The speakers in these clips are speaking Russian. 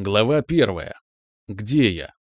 Глава первая. Где я?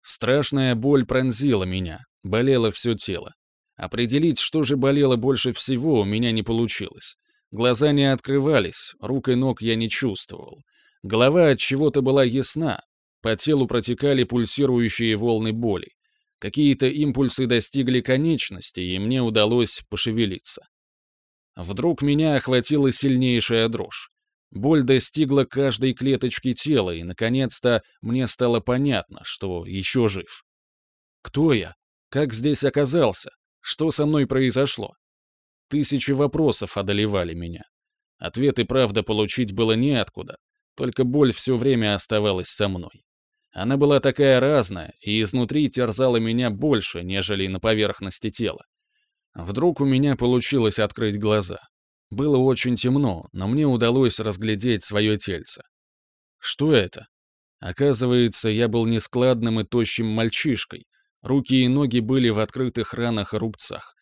Страшная боль пронзила меня, болело все тело. Определить, что же болело больше всего, у меня не получилось. Глаза не открывались, рук и ног я не чувствовал. Голова от чего-то была ясна, по телу протекали пульсирующие волны боли. Какие-то импульсы достигли конечности, и мне удалось пошевелиться. Вдруг меня охватила сильнейшая дрожь. Боль достигла каждой клеточки тела, и, наконец-то, мне стало понятно, что еще жив. Кто я? Как здесь оказался? Что со мной произошло? Тысячи вопросов одолевали меня. Ответы, правда, получить было неоткуда, только боль все время оставалась со мной. Она была такая разная, и изнутри терзала меня больше, нежели на поверхности тела. Вдруг у меня получилось открыть глаза. Было очень темно, но мне удалось разглядеть свое тельце. Что это? Оказывается, я был нескладным и тощим мальчишкой. Руки и ноги были в открытых ранах и рубцах.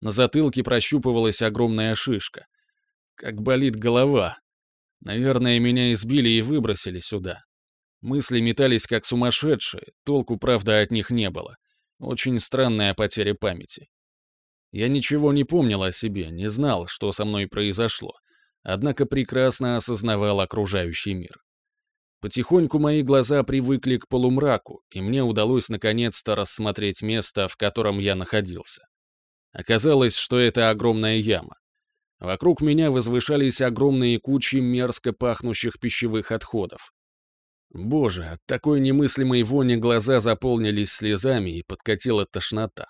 На затылке прощупывалась огромная шишка. Как болит голова. Наверное, меня избили и выбросили сюда. Мысли метались как сумасшедшие, толку, правда, от них не было. Очень странная потеря памяти. Я ничего не помнил о себе, не знал, что со мной произошло, однако прекрасно осознавал окружающий мир. Потихоньку мои глаза привыкли к полумраку, и мне удалось наконец-то рассмотреть место, в котором я находился. Оказалось, что это огромная яма. Вокруг меня возвышались огромные кучи мерзко пахнущих пищевых отходов. Боже, от такой немыслимой вони глаза заполнились слезами и подкатила тошнота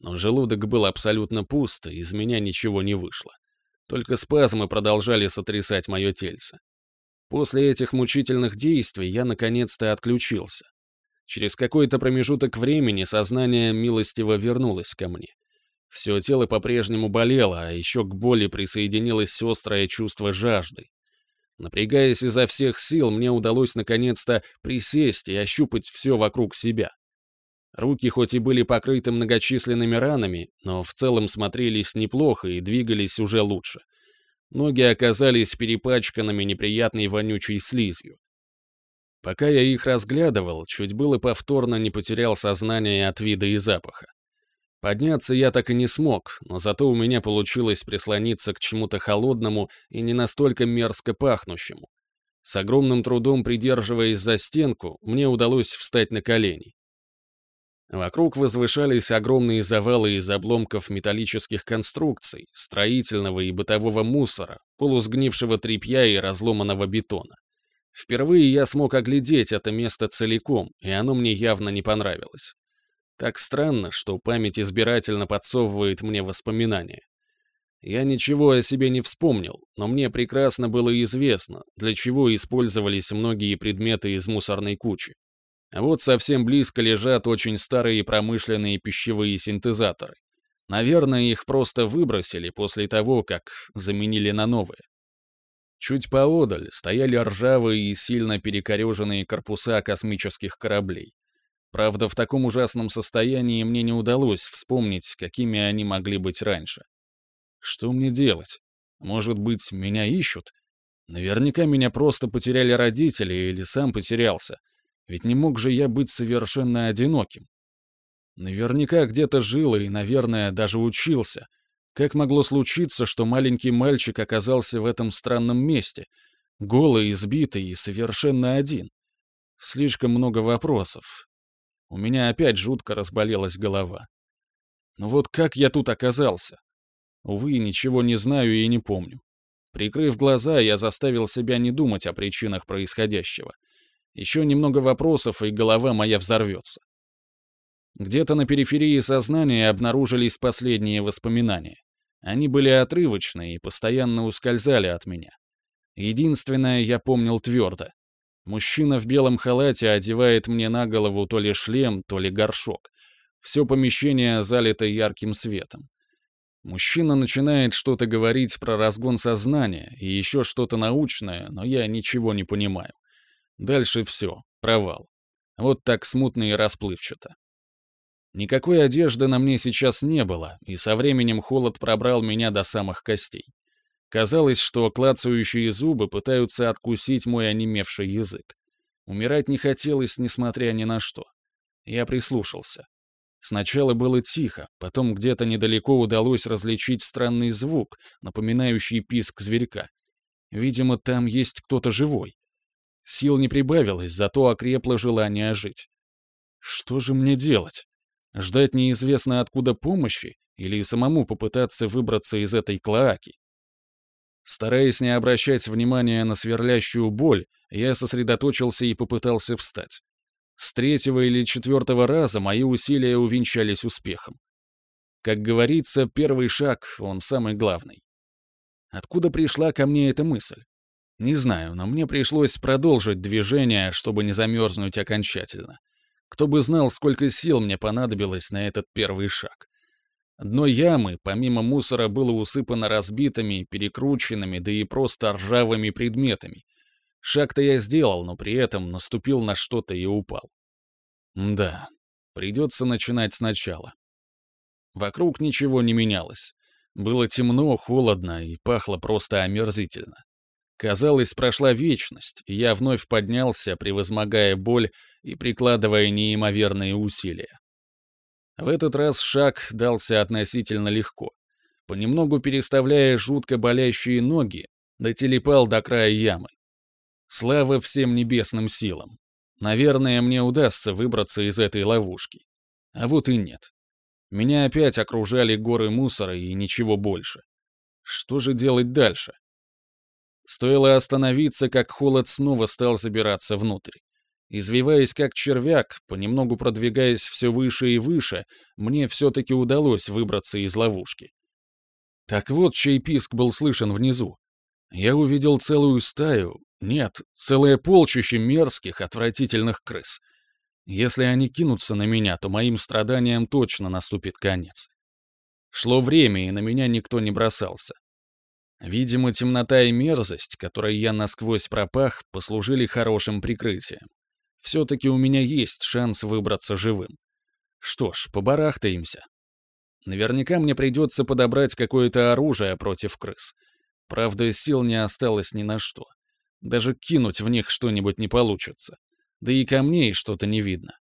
но желудок был абсолютно пуст, и из меня ничего не вышло. Только спазмы продолжали сотрясать мое тельце. После этих мучительных действий я наконец-то отключился. Через какой-то промежуток времени сознание милостиво вернулось ко мне. Все тело по-прежнему болело, а еще к боли присоединилось острое чувство жажды. Напрягаясь изо всех сил, мне удалось наконец-то присесть и ощупать все вокруг себя. Руки хоть и были покрыты многочисленными ранами, но в целом смотрелись неплохо и двигались уже лучше. Ноги оказались перепачканными неприятной вонючей слизью. Пока я их разглядывал, чуть было повторно не потерял сознание от вида и запаха. Подняться я так и не смог, но зато у меня получилось прислониться к чему-то холодному и не настолько мерзко пахнущему. С огромным трудом придерживаясь за стенку, мне удалось встать на колени. Вокруг возвышались огромные завалы из обломков металлических конструкций, строительного и бытового мусора, полусгнившего тряпья и разломанного бетона. Впервые я смог оглядеть это место целиком, и оно мне явно не понравилось. Так странно, что память избирательно подсовывает мне воспоминания. Я ничего о себе не вспомнил, но мне прекрасно было известно, для чего использовались многие предметы из мусорной кучи. Вот совсем близко лежат очень старые промышленные пищевые синтезаторы. Наверное, их просто выбросили после того, как заменили на новые. Чуть поодаль стояли ржавые и сильно перекореженные корпуса космических кораблей. Правда, в таком ужасном состоянии мне не удалось вспомнить, какими они могли быть раньше. Что мне делать? Может быть, меня ищут? Наверняка меня просто потеряли родители или сам потерялся. Ведь не мог же я быть совершенно одиноким. Наверняка где-то жил и, наверное, даже учился. Как могло случиться, что маленький мальчик оказался в этом странном месте, голый, избитый и совершенно один? Слишком много вопросов. У меня опять жутко разболелась голова. Но вот как я тут оказался? Увы, ничего не знаю и не помню. Прикрыв глаза, я заставил себя не думать о причинах происходящего. Еще немного вопросов, и голова моя взорвется. Где-то на периферии сознания обнаружились последние воспоминания. Они были отрывочные и постоянно ускользали от меня. Единственное, я помнил твердо. Мужчина в белом халате одевает мне на голову то ли шлем, то ли горшок. Все помещение залито ярким светом. Мужчина начинает что-то говорить про разгон сознания и еще что-то научное, но я ничего не понимаю. Дальше все, провал. Вот так смутно и расплывчато. Никакой одежды на мне сейчас не было, и со временем холод пробрал меня до самых костей. Казалось, что клацающие зубы пытаются откусить мой онемевший язык. Умирать не хотелось, несмотря ни на что. Я прислушался. Сначала было тихо, потом где-то недалеко удалось различить странный звук, напоминающий писк зверька. Видимо, там есть кто-то живой. Сил не прибавилось, зато окрепло желание жить. Что же мне делать? Ждать неизвестно откуда помощи или самому попытаться выбраться из этой клоаки? Стараясь не обращать внимания на сверлящую боль, я сосредоточился и попытался встать. С третьего или четвертого раза мои усилия увенчались успехом. Как говорится, первый шаг, он самый главный. Откуда пришла ко мне эта мысль? Не знаю, но мне пришлось продолжить движение, чтобы не замерзнуть окончательно. Кто бы знал, сколько сил мне понадобилось на этот первый шаг. Дно ямы, помимо мусора, было усыпано разбитыми, перекрученными, да и просто ржавыми предметами. Шаг-то я сделал, но при этом наступил на что-то и упал. Да, придется начинать сначала. Вокруг ничего не менялось. Было темно, холодно и пахло просто омерзительно. Казалось, прошла вечность, и я вновь поднялся, превозмогая боль и прикладывая неимоверные усилия. В этот раз шаг дался относительно легко. Понемногу переставляя жутко болящие ноги, дотелепал до края ямы. Слава всем небесным силам. Наверное, мне удастся выбраться из этой ловушки. А вот и нет. Меня опять окружали горы мусора и ничего больше. Что же делать дальше? Стоило остановиться, как холод снова стал забираться внутрь. Извиваясь как червяк, понемногу продвигаясь все выше и выше, мне все-таки удалось выбраться из ловушки. Так вот, чей писк был слышен внизу. Я увидел целую стаю, нет, целое полчище мерзких, отвратительных крыс. Если они кинутся на меня, то моим страданиям точно наступит конец. Шло время, и на меня никто не бросался. Видимо, темнота и мерзость, которой я насквозь пропах, послужили хорошим прикрытием. Все-таки у меня есть шанс выбраться живым. Что ж, побарахтаемся. Наверняка мне придется подобрать какое-то оружие против крыс. Правда, сил не осталось ни на что. Даже кинуть в них что-нибудь не получится. Да и камней что-то не видно.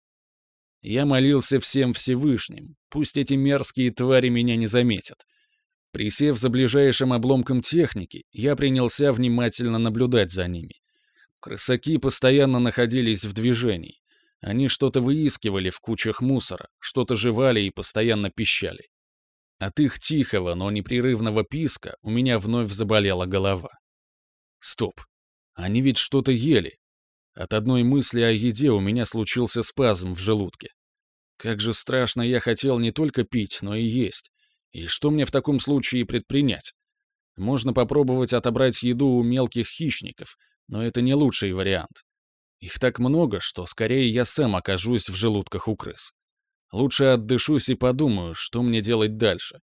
Я молился всем Всевышним, пусть эти мерзкие твари меня не заметят. Присев за ближайшим обломком техники, я принялся внимательно наблюдать за ними. Крысаки постоянно находились в движении. Они что-то выискивали в кучах мусора, что-то жевали и постоянно пищали. От их тихого, но непрерывного писка у меня вновь заболела голова. Стоп. Они ведь что-то ели. От одной мысли о еде у меня случился спазм в желудке. Как же страшно я хотел не только пить, но и есть. И что мне в таком случае предпринять? Можно попробовать отобрать еду у мелких хищников, но это не лучший вариант. Их так много, что скорее я сам окажусь в желудках у крыс. Лучше отдышусь и подумаю, что мне делать дальше.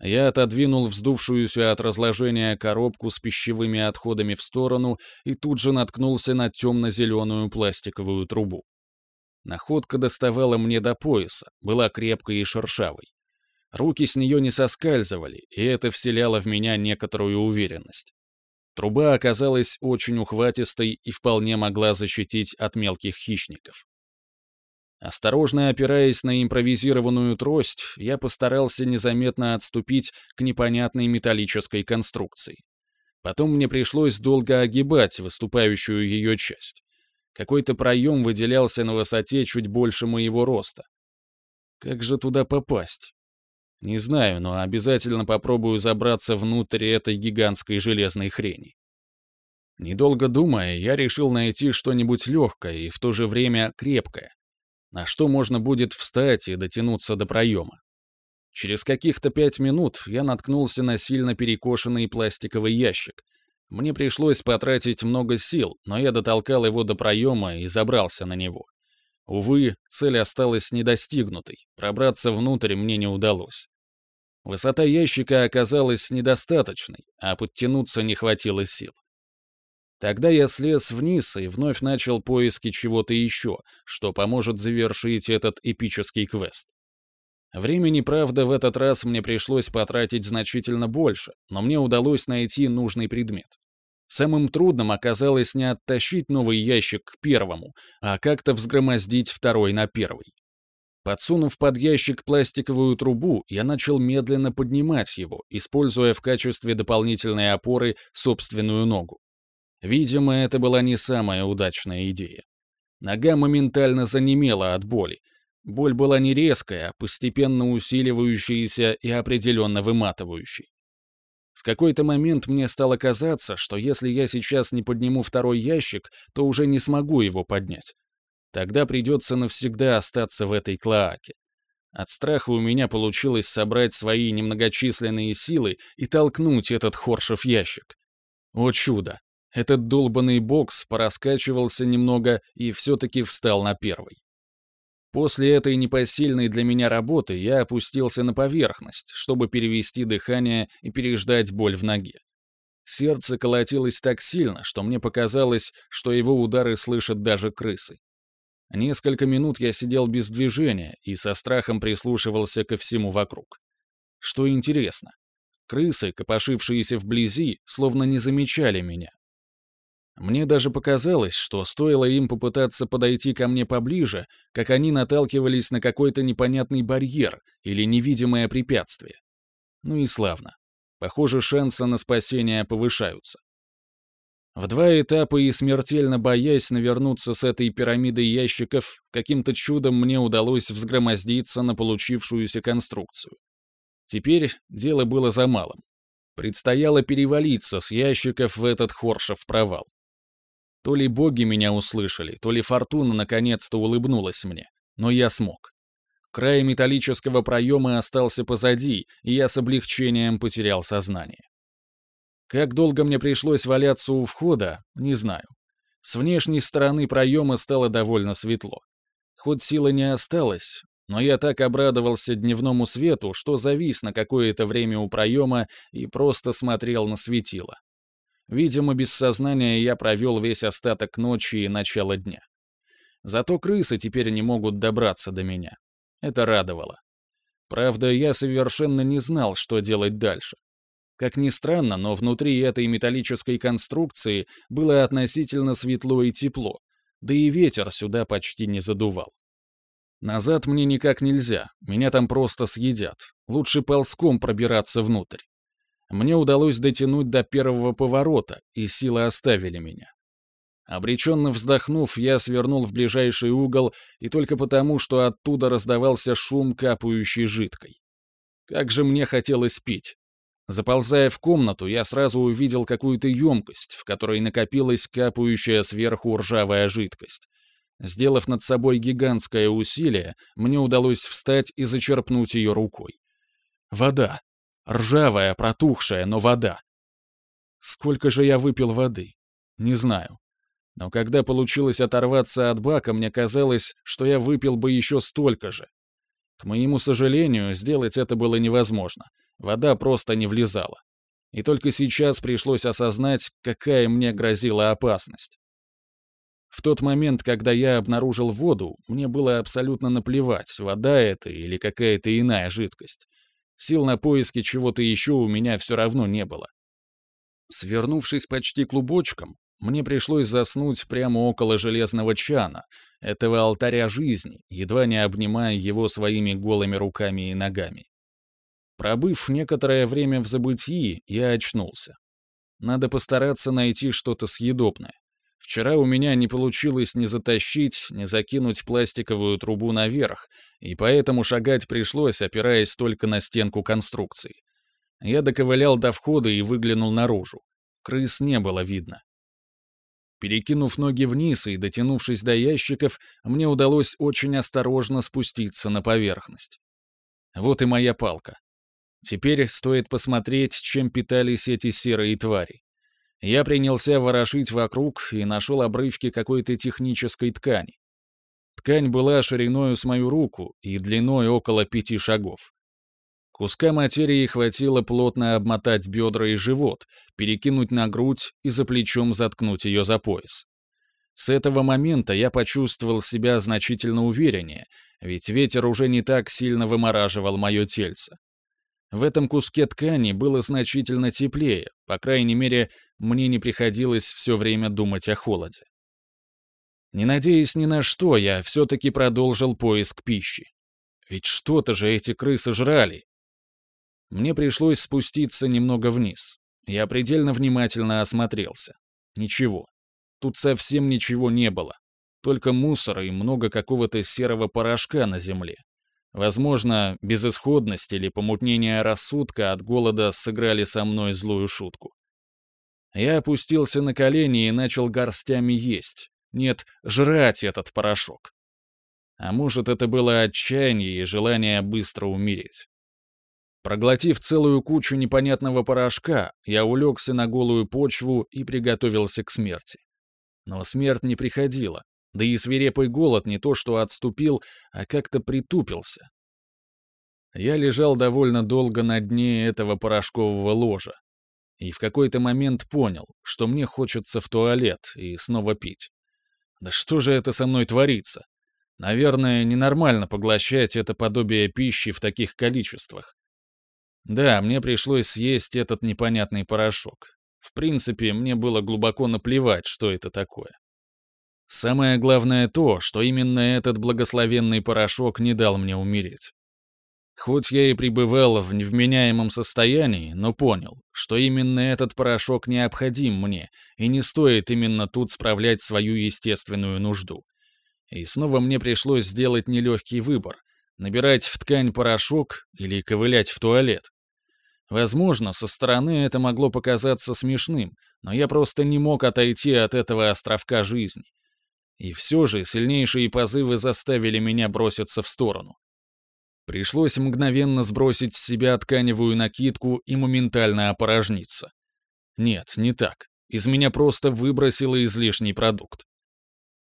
Я отодвинул вздувшуюся от разложения коробку с пищевыми отходами в сторону и тут же наткнулся на темно-зеленую пластиковую трубу. Находка доставала мне до пояса, была крепкой и шершавой. Руки с нее не соскальзывали, и это вселяло в меня некоторую уверенность. Труба оказалась очень ухватистой и вполне могла защитить от мелких хищников. Осторожно опираясь на импровизированную трость, я постарался незаметно отступить к непонятной металлической конструкции. Потом мне пришлось долго огибать выступающую ее часть. Какой-то проем выделялся на высоте чуть больше моего роста. Как же туда попасть? Не знаю, но обязательно попробую забраться внутрь этой гигантской железной хрени. Недолго думая, я решил найти что-нибудь легкое и в то же время крепкое, на что можно будет встать и дотянуться до проема. Через каких-то пять минут я наткнулся на сильно перекошенный пластиковый ящик. Мне пришлось потратить много сил, но я дотолкал его до проема и забрался на него. Увы, цель осталась недостигнутой, пробраться внутрь мне не удалось. Высота ящика оказалась недостаточной, а подтянуться не хватило сил. Тогда я слез вниз и вновь начал поиски чего-то еще, что поможет завершить этот эпический квест. Времени, правда, в этот раз мне пришлось потратить значительно больше, но мне удалось найти нужный предмет. Самым трудным оказалось не оттащить новый ящик к первому, а как-то взгромоздить второй на первый. Подсунув под ящик пластиковую трубу, я начал медленно поднимать его, используя в качестве дополнительной опоры собственную ногу. Видимо, это была не самая удачная идея. Нога моментально занемела от боли. Боль была не резкая, а постепенно усиливающаяся и определенно выматывающей. В какой-то момент мне стало казаться, что если я сейчас не подниму второй ящик, то уже не смогу его поднять. Тогда придется навсегда остаться в этой клоаке. От страха у меня получилось собрать свои немногочисленные силы и толкнуть этот хоршев ящик. О чудо! Этот долбанный бокс пораскачивался немного и все-таки встал на первый. После этой непосильной для меня работы я опустился на поверхность, чтобы перевести дыхание и переждать боль в ноге. Сердце колотилось так сильно, что мне показалось, что его удары слышат даже крысы. Несколько минут я сидел без движения и со страхом прислушивался ко всему вокруг. Что интересно, крысы, копошившиеся вблизи, словно не замечали меня. Мне даже показалось, что стоило им попытаться подойти ко мне поближе, как они наталкивались на какой-то непонятный барьер или невидимое препятствие. Ну и славно. Похоже, шансы на спасение повышаются. В два этапа и смертельно боясь навернуться с этой пирамидой ящиков, каким-то чудом мне удалось взгромоздиться на получившуюся конструкцию. Теперь дело было за малым. Предстояло перевалиться с ящиков в этот хоршев провал. То ли боги меня услышали, то ли фортуна наконец-то улыбнулась мне, но я смог. Край металлического проема остался позади, и я с облегчением потерял сознание. Как долго мне пришлось валяться у входа, не знаю. С внешней стороны проема стало довольно светло. Хоть силы не осталось, но я так обрадовался дневному свету, что завис на какое-то время у проема и просто смотрел на светило. Видимо, без сознания я провел весь остаток ночи и начало дня. Зато крысы теперь не могут добраться до меня. Это радовало. Правда, я совершенно не знал, что делать дальше. Как ни странно, но внутри этой металлической конструкции было относительно светло и тепло, да и ветер сюда почти не задувал. Назад мне никак нельзя, меня там просто съедят. Лучше ползком пробираться внутрь. Мне удалось дотянуть до первого поворота, и силы оставили меня. Обреченно вздохнув, я свернул в ближайший угол, и только потому, что оттуда раздавался шум капающей жидкой. Как же мне хотелось пить. Заползая в комнату, я сразу увидел какую-то емкость, в которой накопилась капающая сверху ржавая жидкость. Сделав над собой гигантское усилие, мне удалось встать и зачерпнуть ее рукой. Вода. Ржавая, протухшая, но вода. Сколько же я выпил воды? Не знаю. Но когда получилось оторваться от бака, мне казалось, что я выпил бы еще столько же. К моему сожалению, сделать это было невозможно — Вода просто не влезала. И только сейчас пришлось осознать, какая мне грозила опасность. В тот момент, когда я обнаружил воду, мне было абсолютно наплевать, вода это или какая-то иная жидкость. Сил на поиски чего-то еще у меня все равно не было. Свернувшись почти клубочком, мне пришлось заснуть прямо около железного чана, этого алтаря жизни, едва не обнимая его своими голыми руками и ногами. Пробыв некоторое время в забытии, я очнулся. Надо постараться найти что-то съедобное. Вчера у меня не получилось ни затащить, ни закинуть пластиковую трубу наверх, и поэтому шагать пришлось, опираясь только на стенку конструкции. Я доковылял до входа и выглянул наружу. Крыс не было видно. Перекинув ноги вниз и дотянувшись до ящиков, мне удалось очень осторожно спуститься на поверхность. Вот и моя палка. Теперь стоит посмотреть, чем питались эти серые твари. Я принялся ворошить вокруг и нашел обрывки какой-то технической ткани. Ткань была шириною с мою руку и длиной около пяти шагов. Куска материи хватило плотно обмотать бедра и живот, перекинуть на грудь и за плечом заткнуть ее за пояс. С этого момента я почувствовал себя значительно увереннее, ведь ветер уже не так сильно вымораживал мое тельце. В этом куске ткани было значительно теплее, по крайней мере, мне не приходилось все время думать о холоде. Не надеясь ни на что, я все-таки продолжил поиск пищи. Ведь что-то же эти крысы жрали. Мне пришлось спуститься немного вниз. Я предельно внимательно осмотрелся. Ничего. Тут совсем ничего не было. Только мусор и много какого-то серого порошка на земле. Возможно, безысходность или помутнение рассудка от голода сыграли со мной злую шутку. Я опустился на колени и начал горстями есть. Нет, жрать этот порошок. А может, это было отчаяние и желание быстро умереть. Проглотив целую кучу непонятного порошка, я улегся на голую почву и приготовился к смерти. Но смерть не приходила, да и свирепый голод не то что отступил, а как-то притупился. Я лежал довольно долго на дне этого порошкового ложа. И в какой-то момент понял, что мне хочется в туалет и снова пить. Да что же это со мной творится? Наверное, ненормально поглощать это подобие пищи в таких количествах. Да, мне пришлось съесть этот непонятный порошок. В принципе, мне было глубоко наплевать, что это такое. Самое главное то, что именно этот благословенный порошок не дал мне умереть. Хоть я и пребывал в невменяемом состоянии, но понял, что именно этот порошок необходим мне, и не стоит именно тут справлять свою естественную нужду. И снова мне пришлось сделать нелегкий выбор — набирать в ткань порошок или ковылять в туалет. Возможно, со стороны это могло показаться смешным, но я просто не мог отойти от этого островка жизни. И все же сильнейшие позывы заставили меня броситься в сторону. Пришлось мгновенно сбросить с себя тканевую накидку и моментально опорожниться. Нет, не так. Из меня просто выбросило излишний продукт.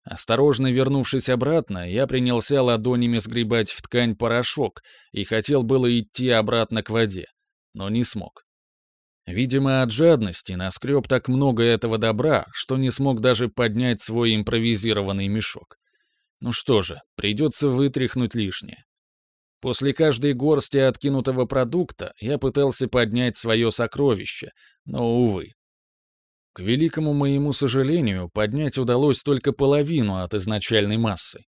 Осторожно вернувшись обратно, я принялся ладонями сгребать в ткань порошок и хотел было идти обратно к воде, но не смог. Видимо, от жадности наскреб так много этого добра, что не смог даже поднять свой импровизированный мешок. Ну что же, придется вытряхнуть лишнее. После каждой горсти откинутого продукта я пытался поднять свое сокровище, но, увы. К великому моему сожалению, поднять удалось только половину от изначальной массы.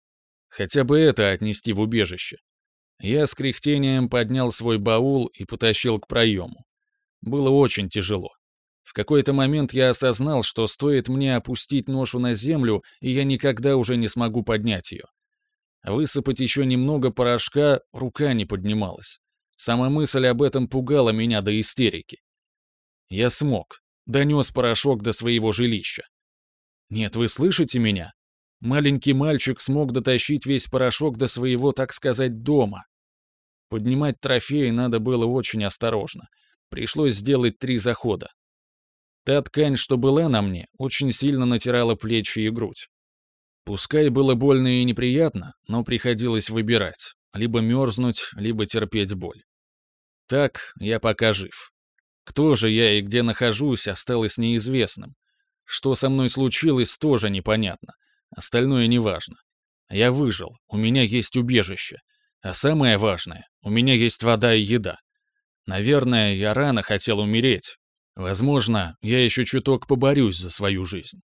Хотя бы это отнести в убежище. Я с кряхтением поднял свой баул и потащил к проему. Было очень тяжело. В какой-то момент я осознал, что стоит мне опустить ношу на землю, и я никогда уже не смогу поднять ее. Высыпать еще немного порошка рука не поднималась. Сама мысль об этом пугала меня до истерики. Я смог. Донес порошок до своего жилища. Нет, вы слышите меня? Маленький мальчик смог дотащить весь порошок до своего, так сказать, дома. Поднимать трофеи надо было очень осторожно. Пришлось сделать три захода. Та ткань, что была на мне, очень сильно натирала плечи и грудь. Пускай было больно и неприятно, но приходилось выбирать. Либо мерзнуть, либо терпеть боль. Так, я пока жив. Кто же я и где нахожусь, осталось неизвестным. Что со мной случилось, тоже непонятно. Остальное неважно. Я выжил, у меня есть убежище. А самое важное, у меня есть вода и еда. Наверное, я рано хотел умереть. Возможно, я еще чуток поборюсь за свою жизнь.